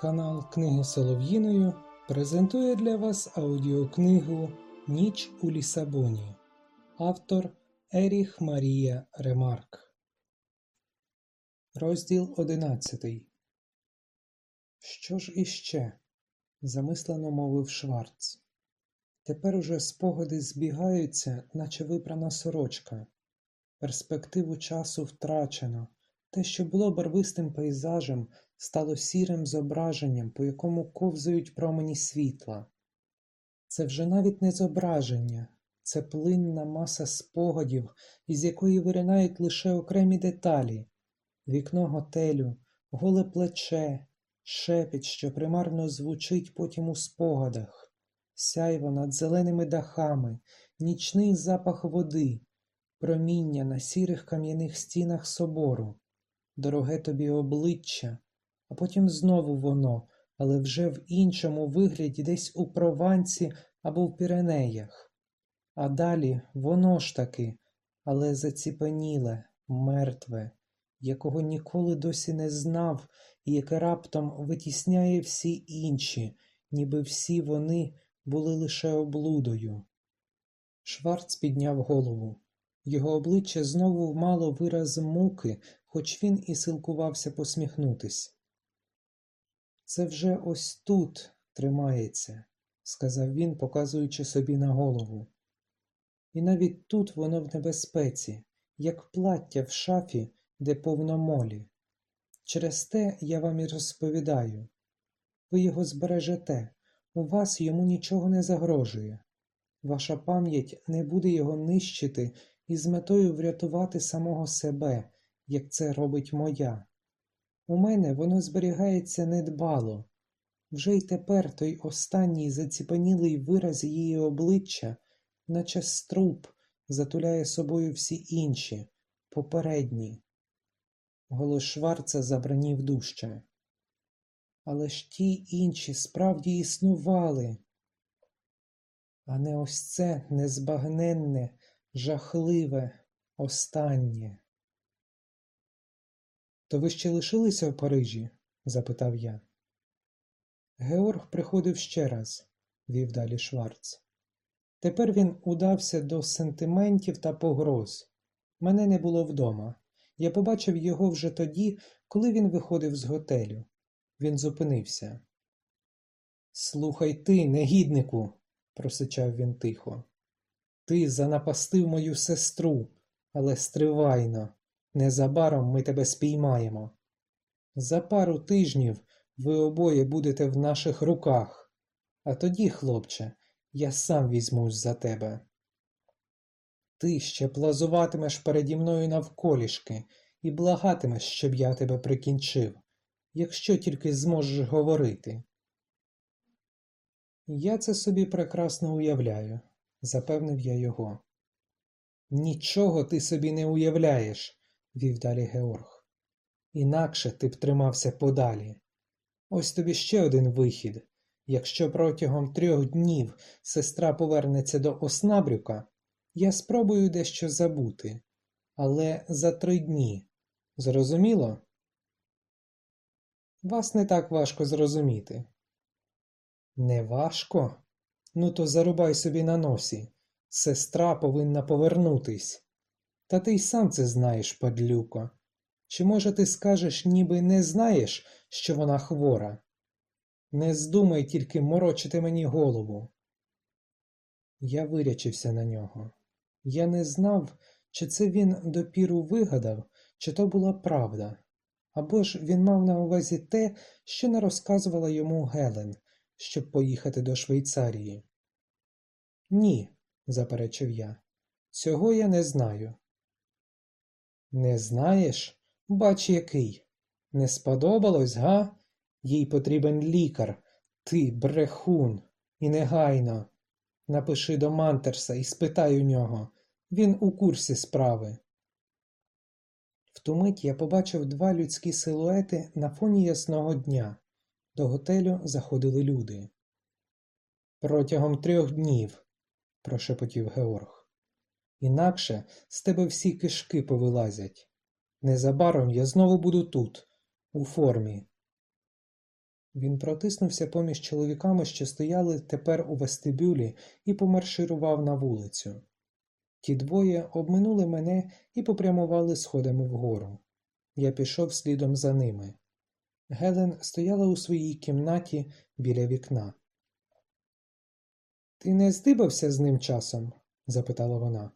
Канал Книги Солов'їною презентує для вас аудіокнигу Ніч у Лісабоні. Автор Еріх Марія Ремарк. Розділ одинадцятий. Що ж іще? замислено мовив Шварц. Тепер уже спогади збігаються, наче випрана сорочка. Перспективу часу втрачено. Те, що було барвистим пейзажем, стало сірим зображенням, по якому ковзають промені світла. Це вже навіть не зображення, це плинна маса спогадів, із якої виринають лише окремі деталі. Вікно готелю, голе плече, шепіт, що примарно звучить потім у спогадах, сяйво над зеленими дахами, нічний запах води, проміння на сірих кам'яних стінах собору, дороге тобі обличчя, а потім знову воно, але вже в іншому вигляді десь у Провансі або в Піренеях. А далі воно ж таки, але заціпеніле, мертве, якого ніколи досі не знав і яке раптом витісняє всі інші, ніби всі вони були лише облудою. Шварц підняв голову. Його обличчя знову мало вираз муки, хоч він і силкувався посміхнутись. Це вже ось тут тримається, сказав він, показуючи собі на голову. І навіть тут воно в небезпеці, як плаття в шафі, де повно молі. Через те я вам і розповідаю. Ви його збережете, у вас йому нічого не загрожує. Ваша пам'ять не буде його нищити із метою врятувати самого себе, як це робить моя. У мене воно зберігається недбало. Вже й тепер той останній заціпанілий вираз її обличчя, наче струп, затуляє собою всі інші, попередні. Голос Шварца забранів дужче. Але ж ті інші справді існували, а не ось це незбагненне, жахливе, останнє. То ви ще лишилися в Парижі? запитав я. Георг приходив ще раз, вів далі Шварц. Тепер він удався до сентиментів та погроз. Мене не було вдома. Я побачив його вже тоді, коли він виходив з готелю. Він зупинився. Слухай ти, негіднику, просичав він тихо. Ти занапастив мою сестру, але стривайно. Незабаром ми тебе спіймаємо. За пару тижнів ви обоє будете в наших руках, а тоді, хлопче, я сам візьмусь за тебе. Ти ще плазуватимеш переді мною навколішки і благатимеш, щоб я тебе прикінчив, якщо тільки зможеш говорити. Я це собі прекрасно уявляю, запевнив я його. Нічого ти собі не уявляєш, вів далі Георг. Інакше ти б тримався подалі. Ось тобі ще один вихід. Якщо протягом трьох днів сестра повернеться до Оснабрюка, я спробую дещо забути, але за три дні. Зрозуміло? Вас не так важко зрозуміти. Не важко? Ну, то зарубай собі на носі. Сестра повинна повернутись. Та ти й сам це знаєш, падлюко. Чи, може, ти скажеш, ніби не знаєш, що вона хвора? Не здумай тільки морочити мені голову. Я вирячився на нього. Я не знав, чи це він допіру вигадав, чи то була правда. Або ж він мав на увазі те, що не розказувала йому Гелен, щоб поїхати до Швейцарії. Ні, заперечив я, цього я не знаю. Не знаєш? Бач, який. Не сподобалось, га? Їй потрібен лікар, ти, брехун, і негайно. Напиши до Мантерса і спитай у нього. Він у курсі справи. В ту мить я побачив два людські силуети на фоні ясного дня. До готелю заходили люди. Протягом трьох днів, прошепотів Георг. Інакше з тебе всі кишки повилазять. Незабаром я знову буду тут, у формі. Він протиснувся поміж чоловіками, що стояли тепер у вестибюлі, і помарширував на вулицю. Ті двоє обминули мене і попрямували сходами вгору. Я пішов слідом за ними. Гелен стояла у своїй кімнаті біля вікна. Ти не здибався з ним часом? запитала вона.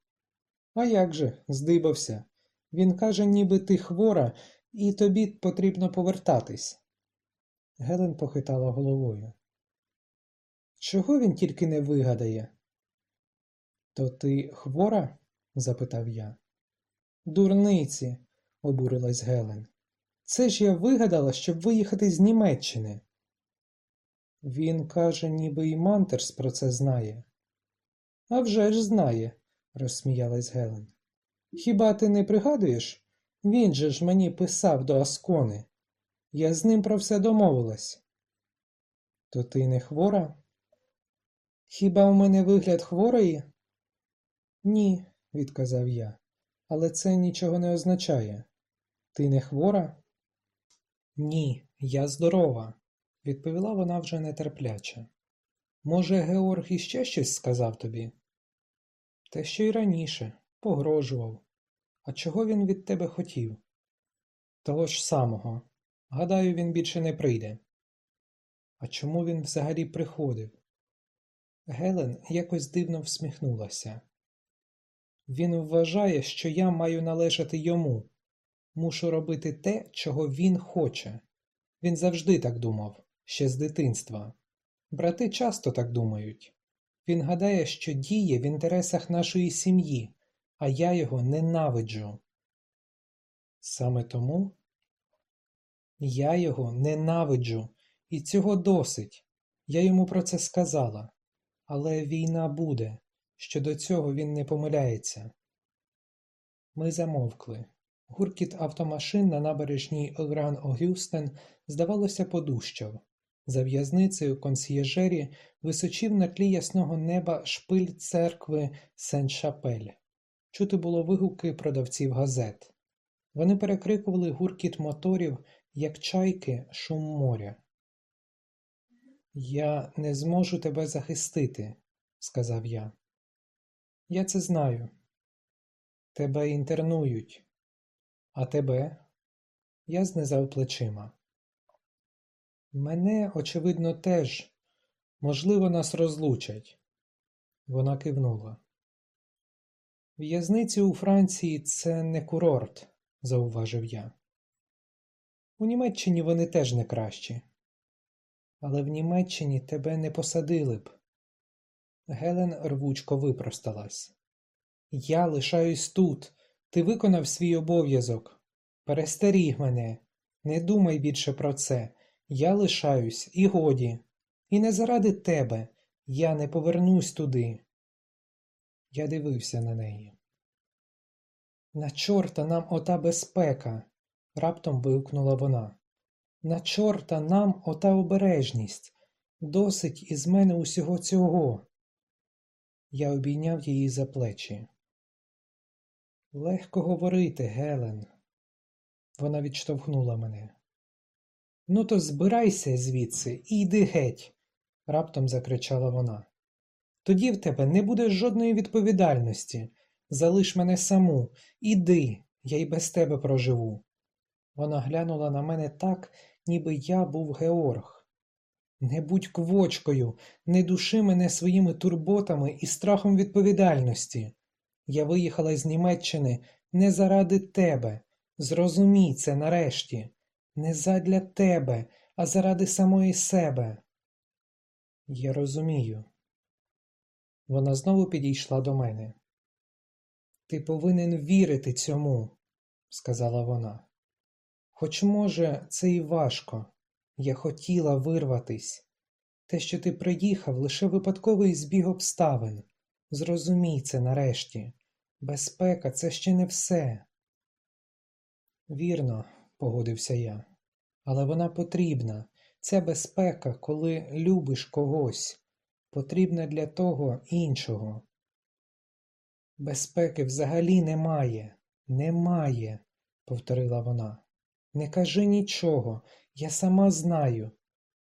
А як же, здибався. Він каже, ніби ти хвора, і тобі потрібно повертатись. Гелен похитала головою. Чого він тільки не вигадає? То ти хвора? запитав я. Дурниці, обурилась Гелен. Це ж я вигадала, щоб виїхати з Німеччини. Він каже, ніби і Мантерс про це знає. «А вже ж знає, розсміялась Гелен. Хіба ти не пригадуєш? Він же ж мені писав до Аскони. Я з ним про все домовилась. То ти не хвора? Хіба у мене вигляд хворої? Ні, відказав я, але це нічого не означає. Ти не хвора? Ні, я здорова, відповіла вона вже нетерпляче. Може, Георг іще щось сказав тобі? Те що й раніше, погрожував. А чого він від тебе хотів? Того ж самого. Гадаю, він більше не прийде. А чому він взагалі приходив? Гелен якось дивно всміхнулася. Він вважає, що я маю належати йому. Мушу робити те, чого він хоче. Він завжди так думав, ще з дитинства. Брати часто так думають. Він гадає, що діє в інтересах нашої сім'ї, а я його ненавиджу. Саме тому я його ненавиджу, і цього досить. Я йому про це сказала. Але війна буде, щодо цього він не помиляється. Ми замовкли. Гуркіт автомашин на набережній Гран Огюстен, здавалося, подущав. За в'язницею консьєжері височив на тлі ясного неба шпиль церкви Сен-Шапель. Чути було вигуки продавців газет. Вони перекрикували гуркіт моторів, як чайки шум моря. Я не зможу тебе захистити, сказав я. Я це знаю. Тебе інтернують, а тебе? Я знизав плечима. Мене, очевидно, теж, можливо, нас розлучать. Вона кивнула. В'язниці у Франції це не курорт, зауважив я. У Німеччині вони теж не кращі. Але в Німеччині тебе не посадили б. Гелен рвучко випросталась. Я лишаюсь тут. Ти виконав свій обов'язок. Перестеріг мене. Не думай більше про це. Я лишаюсь і годі. І не заради тебе. Я не повернусь туди. Я дивився на неї. На чорта нам ота безпека, раптом вигукнула вона. На чорта нам ота обережність. Досить із мене усього цього. Я обійняв її за плечі. Легко говорити, Гелен. Вона відштовхнула мене. Ну, то збирайся звідси і йди геть, раптом закричала вона. Тоді в тебе не буде жодної відповідальності. Залиш мене саму, іди, я й без тебе проживу. Вона глянула на мене так, ніби я був Георг. Не будь квочкою, не души мене своїми турботами і страхом відповідальності. Я виїхала з Німеччини не заради тебе. Зрозумій це нарешті, не задля тебе, а заради самої себе. Я розумію. Вона знову підійшла до мене. Ти повинен вірити цьому, сказала вона. Хоч, може, це і важко. Я хотіла вирватись. Те, що ти приїхав, лише випадковий збіг обставин. Зрозумій це нарешті. Безпека це ще не все. Вірно, погодився я, але вона потрібна. Це безпека, коли любиш когось, потрібна для того іншого. Безпеки взагалі немає, немає, повторила вона. Не кажи нічого, я сама знаю.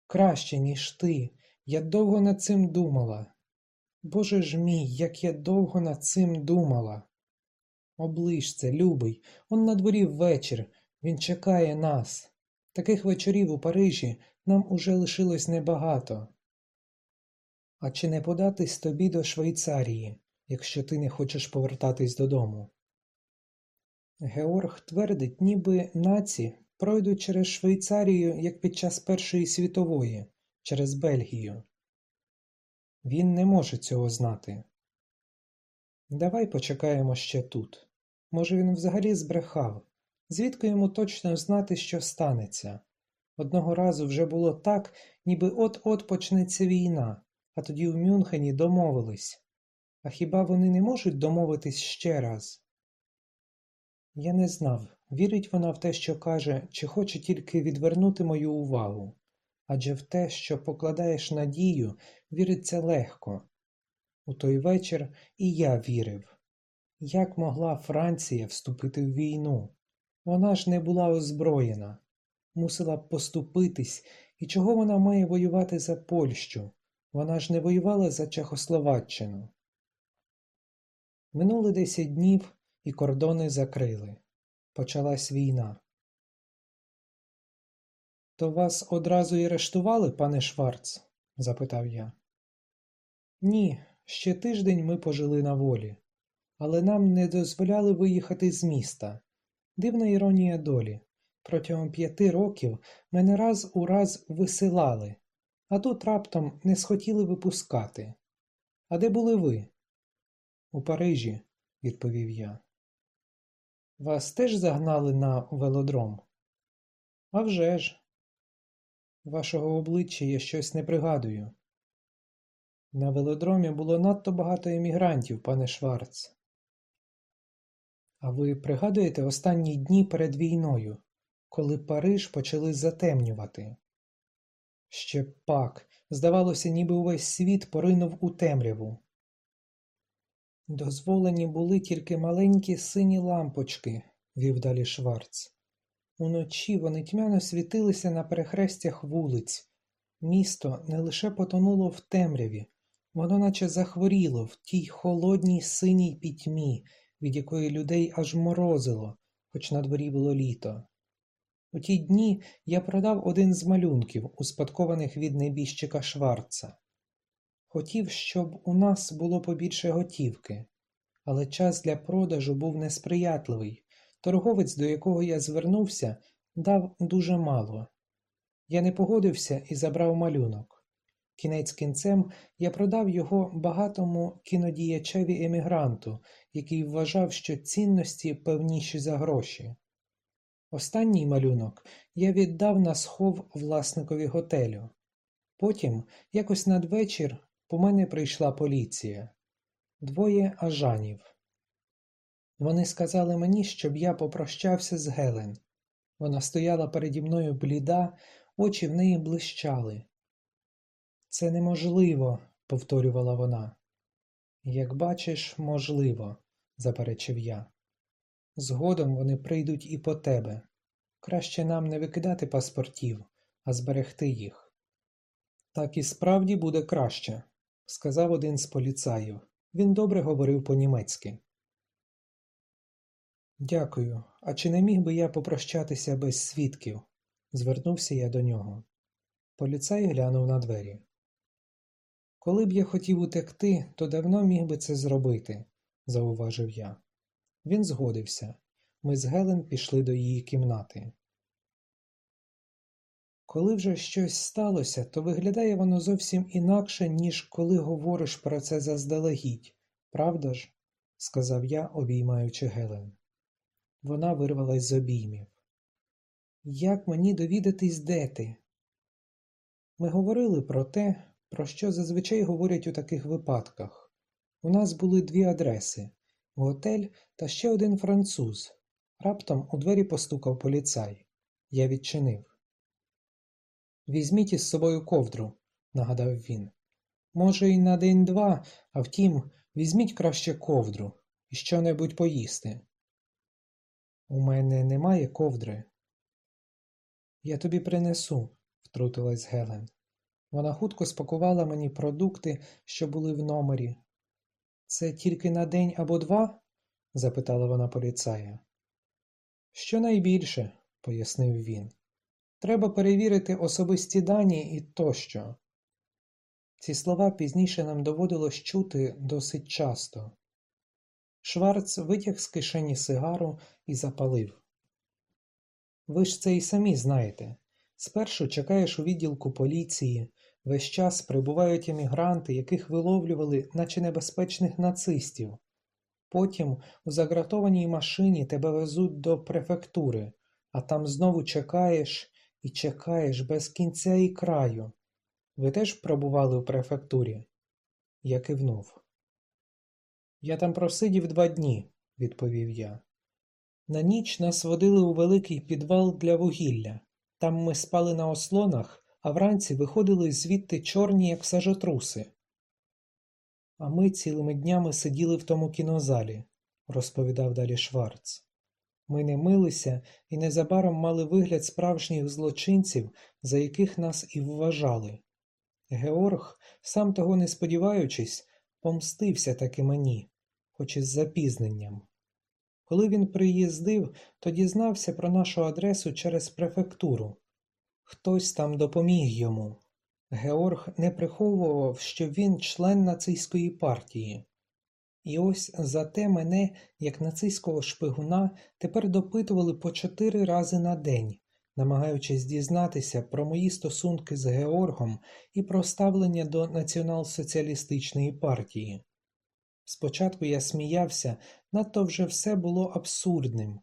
краще, ніж ти. Я довго над цим думала. Боже ж мій, як я довго над цим думала. Оближ це, любий, он на дворі вечір, він чекає нас. Таких вечорів у Парижі нам уже лишилось небагато. А чи не податись тобі до Швейцарії, якщо ти не хочеш повертатись додому? Георг твердить, ніби наці пройдуть через Швейцарію, як під час Першої світової, через Бельгію. Він не може цього знати. Давай почекаємо ще тут. Може, він взагалі збрехав, звідки йому точно знати, що станеться. Одного разу вже було так, ніби от-от почнеться війна, а тоді в Мюнхені домовились. А хіба вони не можуть домовитись ще раз? Я не знав, вірить вона в те, що каже, чи хоче тільки відвернути мою увагу. Адже в те, що покладаєш надію, віриться легко. У той вечір і я вірив. Як могла Франція вступити в війну? Вона ж не була озброєна, мусила б поступитись, і чого вона має воювати за Польщу? Вона ж не воювала за Чехословаччину. Минули десять днів, і кордони закрили. Почалась війна. То вас одразу і арештували, пане Шварц? запитав я. Ні, ще тиждень ми пожили на волі, але нам не дозволяли виїхати з міста. Дивна іронія долі. Протягом п'яти років мене раз у раз висилали, а тут раптом не схотіли випускати. А де були ви? У Парижі, відповів я. Вас теж загнали на велодром? «А вже ж. Вашого обличчя я щось не пригадую. На велодромі було надто багато емігрантів, пане Шварц. А ви пригадуєте останні дні перед війною, коли Париж почали затемнювати? Ще пак, здавалося, ніби увесь світ поринув у темряву. Дозволені були тільки маленькі сині лампочки, вів далі Шварц. Уночі вони тьмяно світилися на перехрестях вулиць. Місто не лише потонуло в темряві, воно наче захворіло в тій холодній синій пітьмі, від якої людей аж морозило, хоч на дворі було літо. У ті дні я продав один з малюнків, успадкованих від небіжчика Шварца. Хотів, щоб у нас було побільше готівки, але час для продажу був несприятливий. Торговець, до якого я звернувся, дав дуже мало. Я не погодився і забрав малюнок. Кінець кінцем я продав його багатому кінодіячеві емігранту, який вважав, що цінності певніші за гроші. Останній малюнок я віддав на схов власникові готелю. Потім, якось надвечір, по мене прийшла поліція. Двоє ажанів. Вони сказали мені, щоб я попрощався з Гелен. Вона стояла переді мною бліда, очі в неї блищали. Це неможливо, повторювала вона. Як бачиш, можливо, заперечив я. Згодом вони прийдуть і по тебе. Краще нам не викидати паспортів, а зберегти їх. Так і справді буде краще, сказав один з поліцаїв. Він добре говорив по-німецьки. Дякую. А чи не міг би я попрощатися без свідків? звернувся я до нього. Поліцай глянув на двері. Коли б я хотів утекти, то давно міг би це зробити, зауважив я. Він згодився. Ми з Гелен пішли до її кімнати. Коли вже щось сталося, то виглядає воно зовсім інакше, ніж коли говориш про це заздалегідь, правда ж? сказав я, обіймаючи Гелен. Вона вирвалась з обіймів. Як мені довідатись, де ти? Ми говорили про те, про що зазвичай говорять у таких випадках. У нас були дві адреси готель та ще один француз. Раптом у двері постукав поліцай. Я відчинив. Візьміть із собою ковдру, нагадав він. Може, й на день-два, а втім, візьміть краще ковдру і що-небудь поїсти. У мене немає ковдри. Я тобі принесу, втрутилась Гелен. Вона хутко спакувала мені продукти, що були в номері. Це тільки на день або два? запитала вона поліцая. Щонайбільше, пояснив він. Треба перевірити особисті дані і тощо. Ці слова пізніше нам доводилось чути досить часто. Шварц витяг з кишені сигару і запалив. Ви ж це і самі знаєте. Спершу чекаєш у відділку поліції, весь час прибувають емігранти, яких виловлювали, наче небезпечних нацистів. Потім у загратованій машині тебе везуть до префектури, а там знову чекаєш і чекаєш без кінця і краю. Ви теж пробували у префектурі? Я кивнув. Я там просидів два дні, відповів я. На ніч нас водили у великий підвал для вугілля. Там ми спали на ослонах, а вранці виходили звідти чорні, як сажотруси. А ми цілими днями сиділи в тому кінозалі, розповідав далі Шварц. Ми не милися і незабаром мали вигляд справжніх злочинців, за яких нас і вважали. Георг, сам того не сподіваючись, помстився таки мені, хоч із запізненням. Коли він приїздив, то дізнався про нашу адресу через префектуру. Хтось там допоміг йому. Георг не приховував, що він член нацистської партії. І ось зате мене, як нацистського шпигуна, тепер допитували по чотири рази на день, намагаючись дізнатися про мої стосунки з Георгом і про ставлення до націонал-соціалістичної партії. Спочатку я сміявся, надто вже все було абсурдним,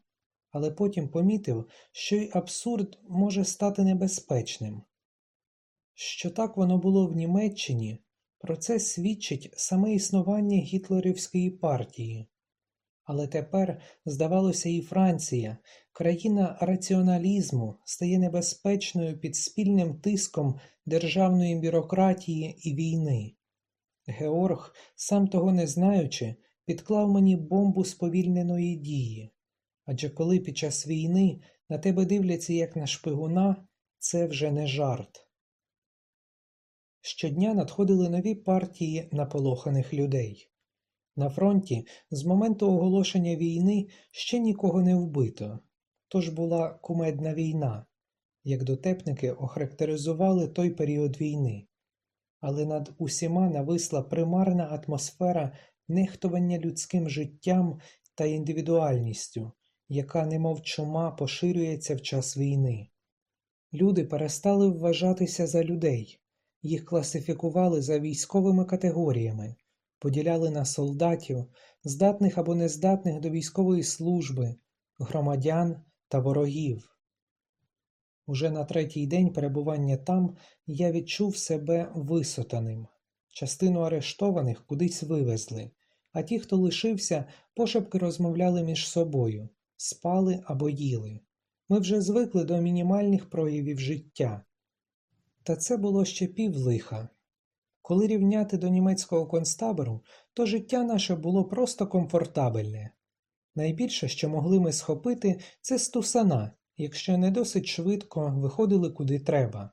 але потім помітив, що й абсурд може стати небезпечним. Що так воно було в Німеччині, про це свідчить саме існування гітлерівської партії. Але тепер, здавалося, і Франція, країна раціоналізму, стає небезпечною під спільним тиском державної бюрократії і війни. Георг, сам того не знаючи, підклав мені бомбу сповільненої дії. Адже коли під час війни на тебе дивляться як на шпигуна, це вже не жарт. Щодня надходили нові партії наполоханих людей. На фронті з моменту оголошення війни ще нікого не вбито, тож була кумедна війна, як дотепники охарактеризували той період війни, але над усіма нависла примарна атмосфера нехтування людським життям та індивідуальністю, яка немов чума поширюється в час війни. Люди перестали вважатися за людей. Їх класифікували за військовими категоріями, поділяли на солдатів, здатних або нездатних до військової служби, громадян та ворогів. Уже на третій день перебування там я відчув себе висотаним. Частину арештованих кудись вивезли, а ті, хто лишився, пошепки розмовляли між собою, спали або їли. Ми вже звикли до мінімальних проявів життя. Та це було ще пів лиха. Коли рівняти до німецького концтабору, то життя наше було просто комфортабельне. Найбільше, що могли ми схопити, це стусана, якщо не досить швидко виходили куди треба.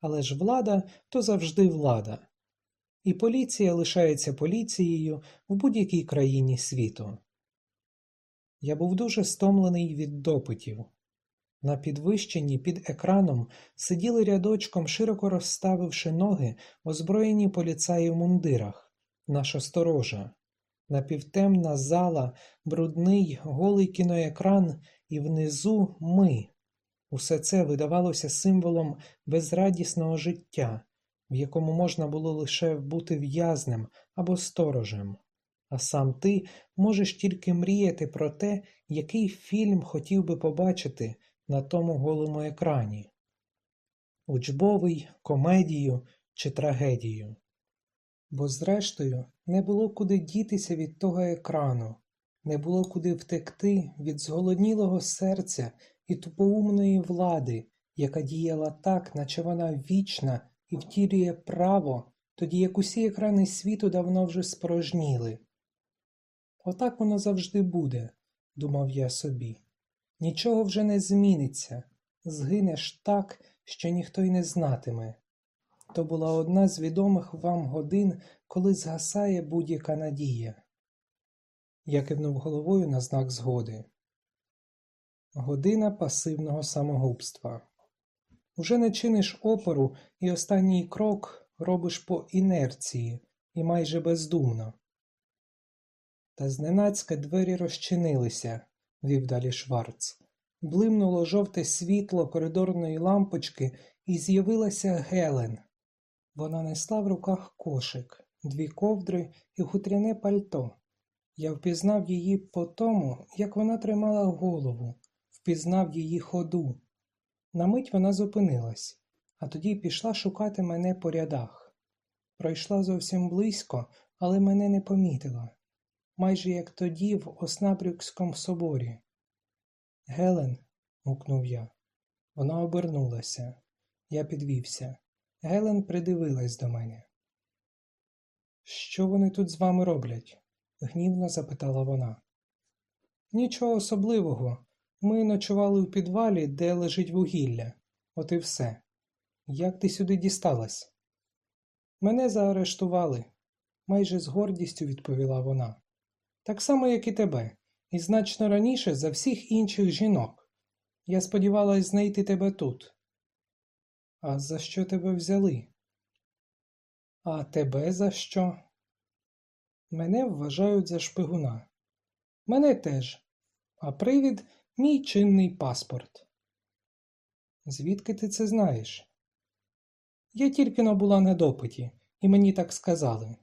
Але ж влада то завжди влада. І поліція лишається поліцією в будь-якій країні світу. Я був дуже стомлений від допитів. На підвищенні під екраном сиділи рядочком, широко розставивши ноги, озброєні поліцаї в мундирах, наша сторожа, напівтемна зала, брудний, голий кіноекран, і внизу ми. Усе це видавалося символом безрадісного життя, в якому можна було лише бути в'язнем або сторожем. А сам ти можеш тільки мріяти про те, який фільм хотів би побачити на тому голому екрані учбовий, комедію чи трагедію. Бо, зрештою, не було куди дітися від того екрану, не було куди втекти від зголоднілого серця і тупоумної влади, яка діяла так, наче вона вічна і втілює право, тоді як усі екрани світу давно вже спорожніли. Отак воно завжди буде, думав я собі. Нічого вже не зміниться, згинеш так, що ніхто й не знатиме. то була одна з відомих вам годин, коли згасає будь-яка надія. Я кивнув головою на знак згоди. Година пасивного самогубства. Уже не чиниш опору, і останній крок робиш по інерції і майже бездумно. Та зненацька двері розчинилися, вів далі Шварц. Блимнуло жовте світло коридорної лампочки, і з'явилася Гелен. Вона несла в руках кошик, дві ковдри і хутряне пальто. Я впізнав її по тому, як вона тримала голову, впізнав її ходу. На мить вона зупинилась, а тоді пішла шукати мене по рядах. Пройшла зовсім близько, але мене не помітила, майже як тоді в Оснабрюкському соборі. Гелен, гукнув я. Вона обернулася. Я підвівся. Гелен придивилась до мене. Що вони тут з вами роблять? гнівно запитала вона. Нічого особливого. Ми ночували у підвалі, де лежить вугілля. От і все. Як ти сюди дісталась? Мене заарештували, майже з гордістю відповіла вона. Так само, як і тебе, і значно раніше за всіх інших жінок. Я сподівалась знайти тебе тут. А за що тебе взяли? А тебе за що? Мене вважають за шпигуна. Мене теж, а привід мій чинний паспорт. Звідки ти це знаєш? Я тільки но була на допиті, і мені так сказали.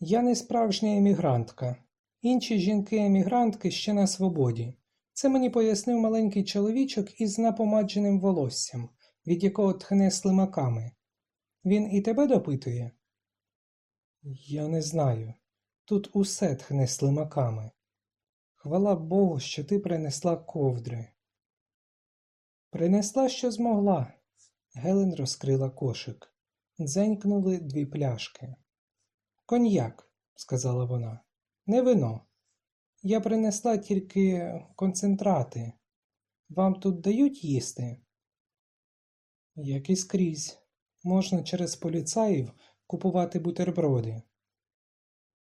Я не справжня емігрантка. Інші жінки-емігрантки ще на свободі. Це мені пояснив маленький чоловічок із напомадженим волоссям, від якого тхне слимаками. Він і тебе допитує? Я не знаю. Тут усе тхне слимаками. Хвала Богу, що ти принесла ковдри. Принесла, що змогла. Гелен розкрила кошик. Дзенькнули дві пляшки. Коньяк, сказала вона, не вино. Я принесла тільки концентрати. Вам тут дають їсти? Як і скрізь. Можна через поліцаїв купувати бутерброди.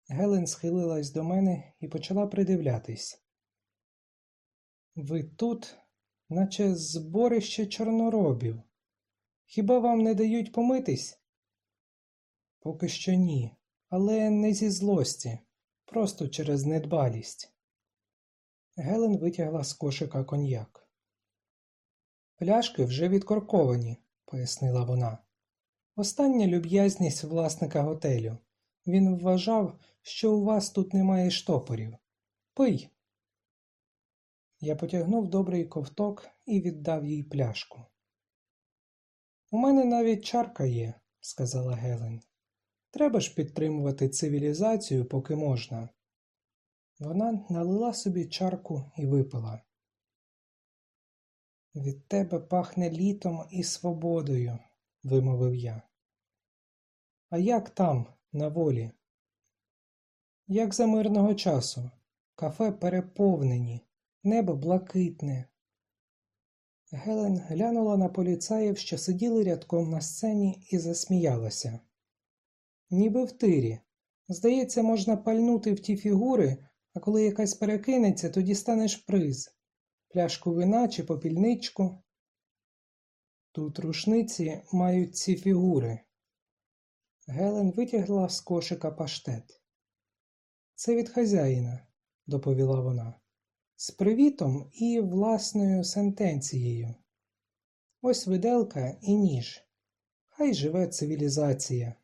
Гелен схилилась до мене і почала придивлятись. Ви тут, наче зборище чорноробів. Хіба вам не дають помитись? Поки що ні, але не зі злості, просто через недбалість. Гелен витягла з кошика коньяк. Пляшки вже відкорковані, пояснила вона. Остання люб'язність власника готелю. Він вважав, що у вас тут немає штопорів. Пий. Я потягнув добрий ковток і віддав їй пляшку. У мене навіть чарка є, сказала Гелен. Треба ж підтримувати цивілізацію, поки можна. Вона налила собі чарку і випила. Від тебе пахне літом і свободою, вимовив я. А як там, на волі? Як за мирного часу, кафе переповнені, небо блакитне. Гелен глянула на поліцаїв, що сиділи рядком на сцені, і засміялася. Ніби в тирі. Здається, можна пальнути в ті фігури, а коли якась перекинеться, то дістанеш приз пляшку вина чи попільничку. Тут рушниці мають ці фігури. Гелен витягла з кошика паштет. Це від хазяїна, доповіла вона, з привітом і власною сентенцією. Ось виделка і ніж. Хай живе цивілізація.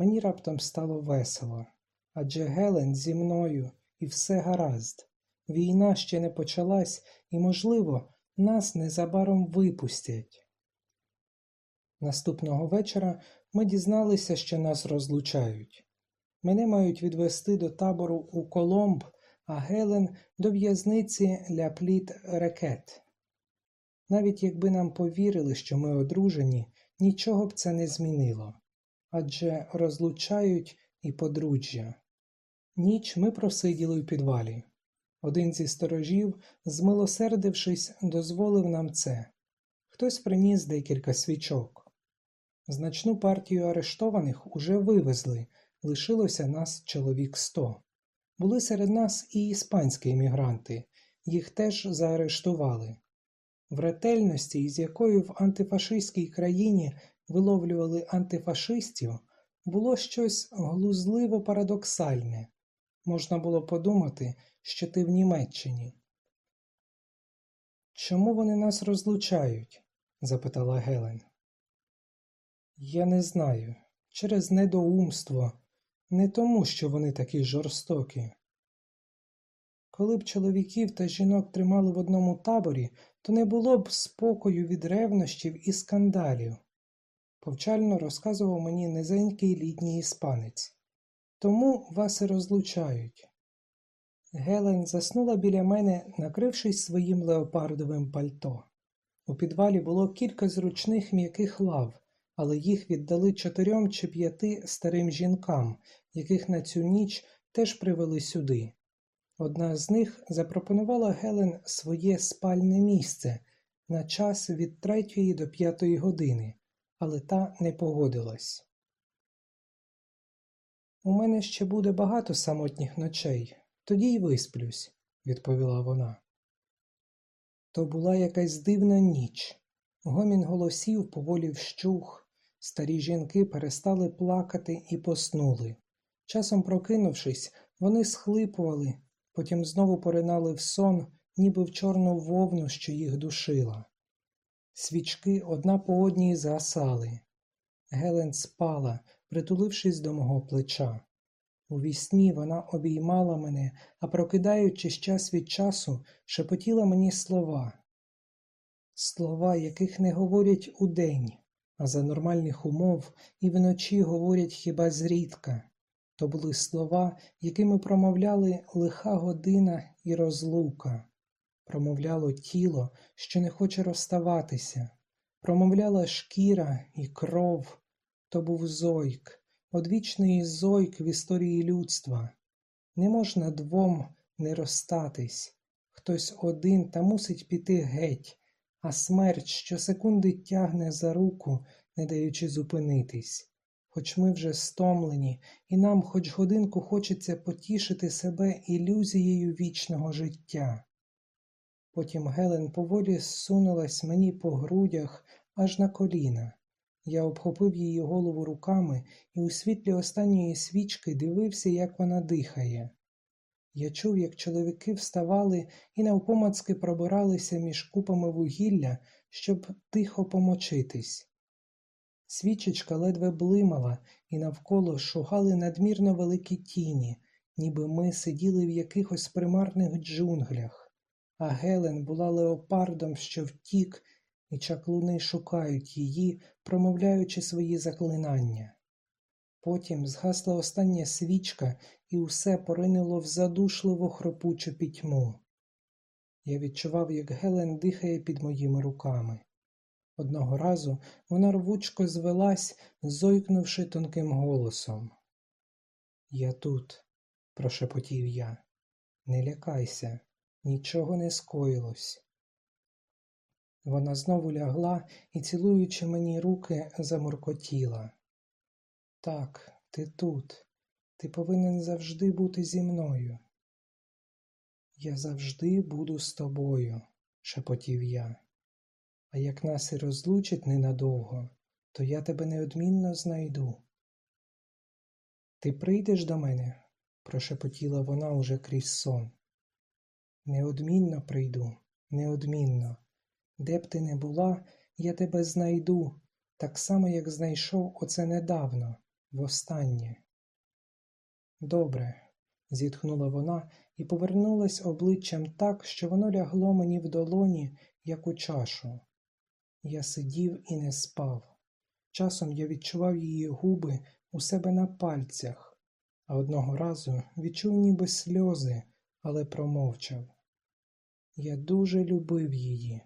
Мені раптом стало весело, адже Гелен зі мною і все гаразд. Війна ще не почалась і, можливо, нас незабаром випустять. Наступного вечора ми дізналися, що нас розлучають. Мене мають відвести до табору у Коломб, а Гелен до в'язниці Ля Пліт Рекет. Навіть якби нам повірили, що ми одружені, нічого б це не змінило адже розлучають і подружжя. Ніч ми просиділи у підвалі. Один зі сторожів, змилосердившись, дозволив нам це. Хтось приніс декілька свічок. Значну партію арештованих уже вивезли, лишилося нас чоловік сто. Були серед нас і іспанські емігранти, їх теж заарештували. В ретельності, з якою в антифашистській країні виловлювали антифашистів, було щось глузливо парадоксальне. Можна було подумати, що ти в Німеччині. Чому вони нас розлучають? запитала Гелен. Я не знаю. Через недоумство, не тому, що вони такі жорстокі. Коли б чоловіків та жінок тримали в одному таборі, то не було б спокою від ревнощів і скандалів. Повчально розказував мені низенький літній іспанець. Тому вас і розлучають. Гелен заснула біля мене, накрившись своїм леопардовим пальто. У підвалі було кілька зручних м'яких лав, але їх віддали чотирьом чи п'яти старим жінкам, яких на цю ніч теж привели сюди. Одна з них запропонувала Гелен своє спальне місце на час від третьої до п'ятої години, але та не погодилась. У мене ще буде багато самотніх ночей, тоді й висплюсь, відповіла вона. То була якась дивна ніч. Гомін голосів поволі вщух, старі жінки перестали плакати і поснули. Часом прокинувшись, вони схлипували, потім знову поринали в сон, ніби в чорну вовну, що їх душила. Свічки одна по одній згасали. Гелен спала, притулившись до мого плеча. У вісні вона обіймала мене, а прокидаючись час від часу, шепотіла мені слова. Слова, яких не говорять удень, а за нормальних умов і вночі говорять хіба зрідка. То були слова, якими промовляли лиха година і розлука, промовляло тіло, що не хоче розставатися, промовляла шкіра і кров, то був зойк, одвічний зойк в історії людства. Не можна двом не розстатись, хтось один та мусить піти геть, а смерть щосекунди тягне за руку, не даючи зупинитись. Хоч ми вже стомлені, і нам хоч годинку хочеться потішити себе ілюзією вічного життя. Потім Гелен поволі зсунулась мені по грудях аж на коліна. Я обхопив її голову руками і у світлі останньої свічки дивився, як вона дихає. Я чув, як чоловіки вставали і навпомацки пробиралися між купами вугілля, щоб тихо помочитись. Свічечка ледве блимала, і навколо шугали надмірно великі тіні, ніби ми сиділи в якихось примарних джунглях, а Гелен була леопардом, що втік, і чаклуни шукають її, промовляючи свої заклинання. Потім згасла остання свічка, і усе поринило в задушливу хропучу пітьму. Я відчував, як Гелен дихає під моїми руками. Одного разу вона рвучко звелась, зойкнувши тонким голосом. Я тут, прошепотів я, не лякайся, нічого не скоїлось. Вона знову лягла і, цілуючи мені руки, замуркотіла. Так, ти тут, ти повинен завжди бути зі мною. Я завжди буду з тобою, шепотів я. А як нас і розлучить ненадовго, то я тебе неодмінно знайду. Ти прийдеш до мене? прошепотіла вона уже крізь сон. Неодмінно прийду, неодмінно. Де б ти не була, я тебе знайду, так само, як знайшов оце недавно, востаннє. Добре, зітхнула вона і повернулась обличчям так, що воно лягло мені в долоні, як у чашу. Я сидів і не спав. Часом я відчував її губи у себе на пальцях, а одного разу відчув ніби сльози, але промовчав. Я дуже любив її,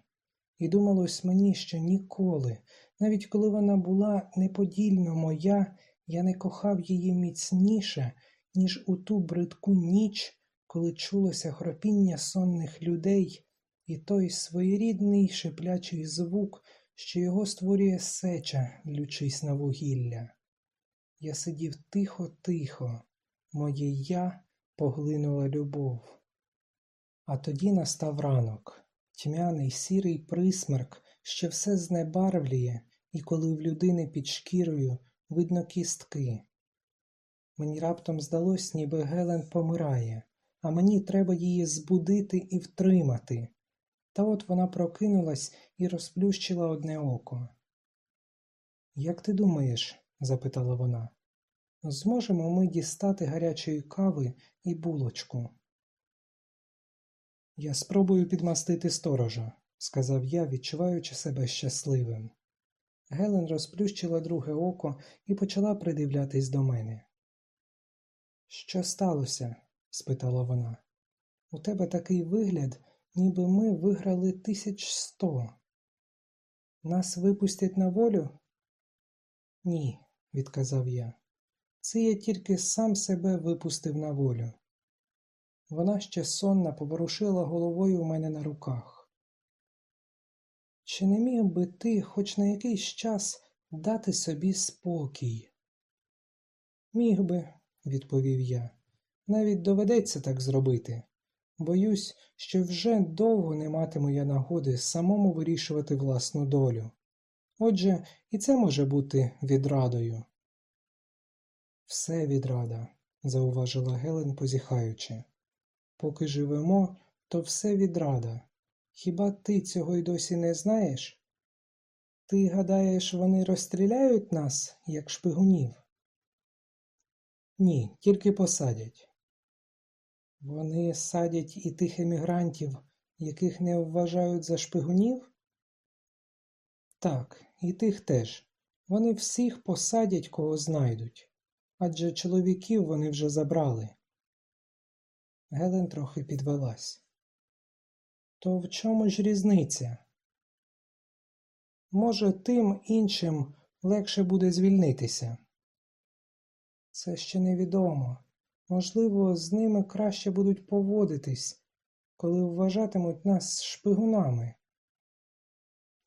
і думалось мені, що ніколи, навіть коли вона була неподільно моя, я не кохав її міцніше, ніж у ту бридку ніч, коли чулося хропіння сонних людей і той своєрідний шиплячий звук, що його створює сеча, лючись на вугілля. Я сидів тихо-тихо, моє я поглинула любов. А тоді настав ранок, тьмяний сірий присмерк, що все знебарвлює, і коли в людини під шкірою видно кістки. Мені раптом здалось, ніби Гелен помирає, а мені треба її збудити і втримати. Та от вона прокинулась і розплющила одне око. Як ти думаєш, запитала вона, зможемо ми дістати гарячої кави і булочку? Я спробую підмастити сторожа, сказав я, відчуваючи себе щасливим. Гелен розплющила друге око і почала придивлятись до мене. Що сталося? спитала вона. У тебе такий вигляд, ніби ми виграли тисяч сто. Нас випустять на волю? Ні, відказав я. Це я тільки сам себе випустив на волю. Вона ще сонна поворушила головою у мене на руках. Чи не міг би ти хоч на якийсь час дати собі спокій? Міг би, відповів я. Навіть доведеться так зробити. Боюсь, що вже довго не матиму я нагоди самому вирішувати власну долю. Отже, і це може бути відрадою. Все відрада, зауважила Гелен, позіхаючи. Поки живемо, то все відрада. Хіба ти цього й досі не знаєш? Ти гадаєш, вони розстріляють нас, як шпигунів? Ні, тільки посадять. Вони садять і тих емігрантів, яких не вважають за шпигунів? Так, і тих теж. Вони всіх посадять, кого знайдуть. Адже чоловіків вони вже забрали. Гелен трохи підвелась. То в чому ж різниця? Може, тим іншим легше буде звільнитися. Це ще невідомо. Можливо, з ними краще будуть поводитись, коли вважатимуть нас шпигунами.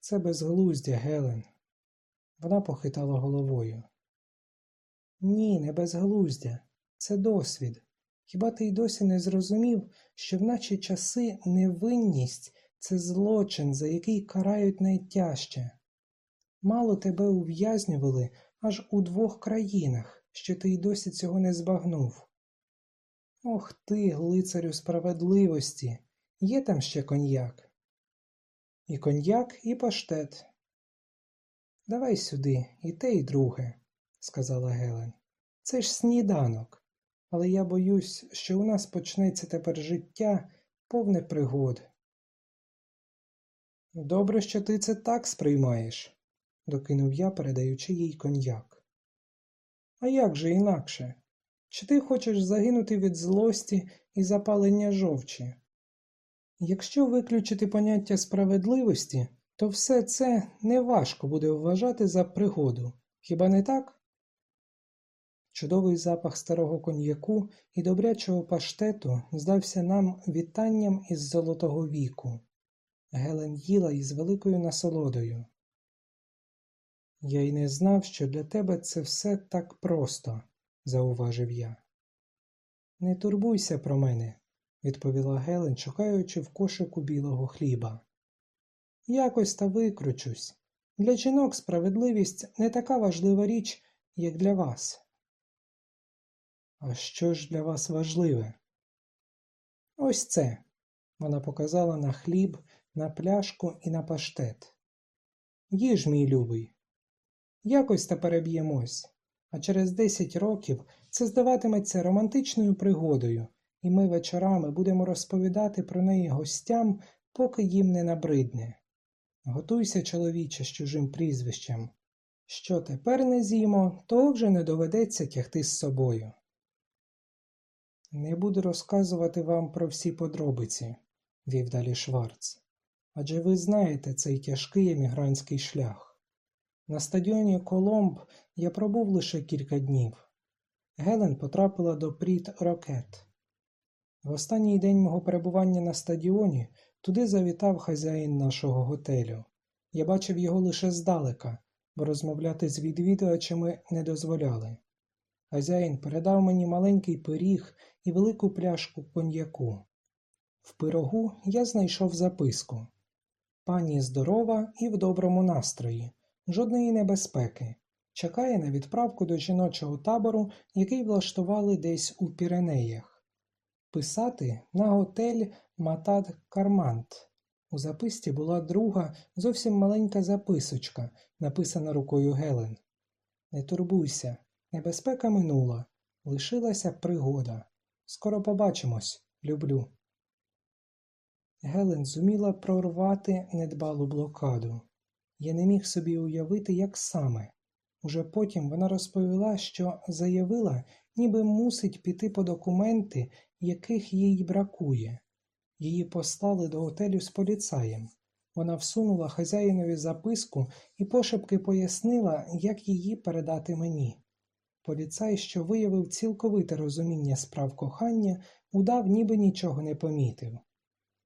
Це безглуздя, Гелен. Вона похитала головою. Ні, не безглуздя. Це досвід. Хіба ти й досі не зрозумів, що в наші часи невинність це злочин, за який карають найтяжче? Мало тебе ув'язнювали аж у двох країнах, що ти й досі цього не збагнув. Ох ти, глицарю справедливості, є там ще коньяк. І коньяк, і паштет. Давай сюди, і те, і друге, сказала Гелен. Це ж сніданок. Але я боюсь, що у нас почнеться тепер життя повне пригод. Добре, що ти це так сприймаєш, докинув я, передаючи їй коньяк. А як же інакше? Чи ти хочеш загинути від злості і запалення жовчі? Якщо виключити поняття справедливості, то все це неважко буде вважати за пригоду, хіба не так? Чудовий запах старого коньяку і добрячого паштету здався нам вітанням із золотого віку. Гелен їла із великою насолодою. Я й не знав, що для тебе це все так просто, зауважив я. Не турбуйся про мене, відповіла Гелен, шукаючи в кошику білого хліба. Якось та викручусь. Для жінок справедливість не така важлива річ, як для вас. А що ж для вас важливе? Ось це. Вона показала на хліб, на пляшку і на паштет. Їж, мій любий. Якось та переб'ємось, а через десять років це здаватиметься романтичною пригодою, і ми вечорами будемо розповідати про неї гостям, поки їм не набридне. Готуйся, чоловіче, з чужим прізвищем. Що тепер не з'їмо, того вже не доведеться тягти з собою. Не буду розказувати вам про всі подробиці, вів далі Шварц. Адже ви знаєте цей тяжкий емігрантський шлях. На стадіоні Коломб я пробув лише кілька днів. Гелен потрапила до Птіт Рокет. В останній день мого перебування на стадіоні туди завітав хазяїн нашого готелю, Я бачив його лише здалека, бо розмовляти з відвідувачами не дозволяли. Хазяїн передав мені маленький пиріг і велику пляшку коньяку. В пирогу я знайшов записку. Пані здорова і в доброму настрої, жодної небезпеки. Чекає на відправку до жіночого табору, який влаштували десь у Піренеях. Писати на готель Матад Кармант. У записці була друга, зовсім маленька записочка, написана рукою Гелен. Не турбуйся, небезпека минула, лишилася пригода. Скоро побачимось, люблю. Гелен зуміла прорвати недбалу блокаду. Я не міг собі уявити, як саме. Уже потім вона розповіла, що заявила, ніби мусить піти по документи, яких їй бракує. Її послали до готелю з поліцаєм. Вона всунула хазяїнові записку і пошепки пояснила, як її передати мені. Поліцай, що виявив цілковите розуміння справ кохання, удав, ніби нічого не помітив.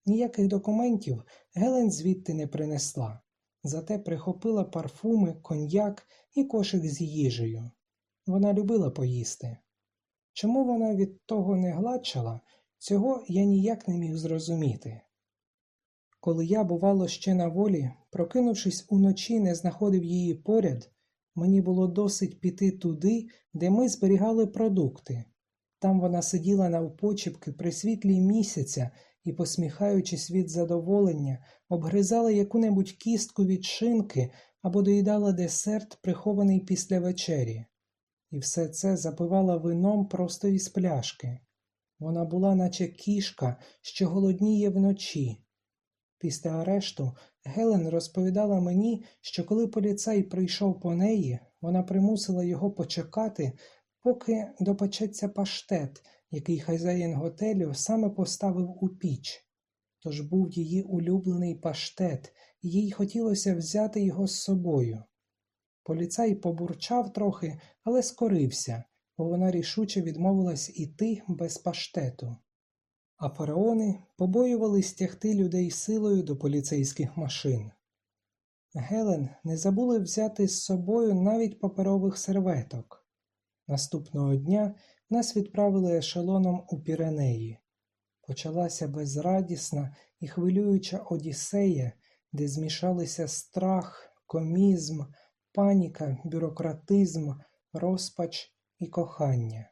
Ніяких документів Гелен звідти не принесла, зате прихопила парфуми, коньяк і кошик з їжею. Вона любила поїсти. Чому вона від того не гладшала, цього я ніяк не міг зрозуміти. Коли я, бувало, ще на волі, прокинувшись уночі, не знаходив її поряд, мені було досить піти туди, де ми зберігали продукти. Там вона сиділа навпочіпки при світлі місяця і, посміхаючись від задоволення, обгризала яку-небудь кістку від шинки або доїдала десерт, прихований після вечері. І все це запивала вином просто із пляшки. Вона була, наче кішка, що голодніє вночі. Після арешту Гелен розповідала мені, що коли поліцай прийшов по неї, вона примусила його почекати, поки допечеться паштет, який хазяїн готелю саме поставив у піч. Тож був її улюблений паштет, і їй хотілося взяти його з собою. Поліцай побурчав трохи, але скорився, бо вона рішуче відмовилась іти без паштету. А фараони побоювались тягти людей силою до поліцейських машин. Гелен не забули взяти з собою навіть паперових серветок. Наступного дня нас відправили ешелоном у Піренеї. Почалася безрадісна і хвилююча Одіссея, де змішалися страх, комізм, паніка, бюрократизм, розпач і кохання.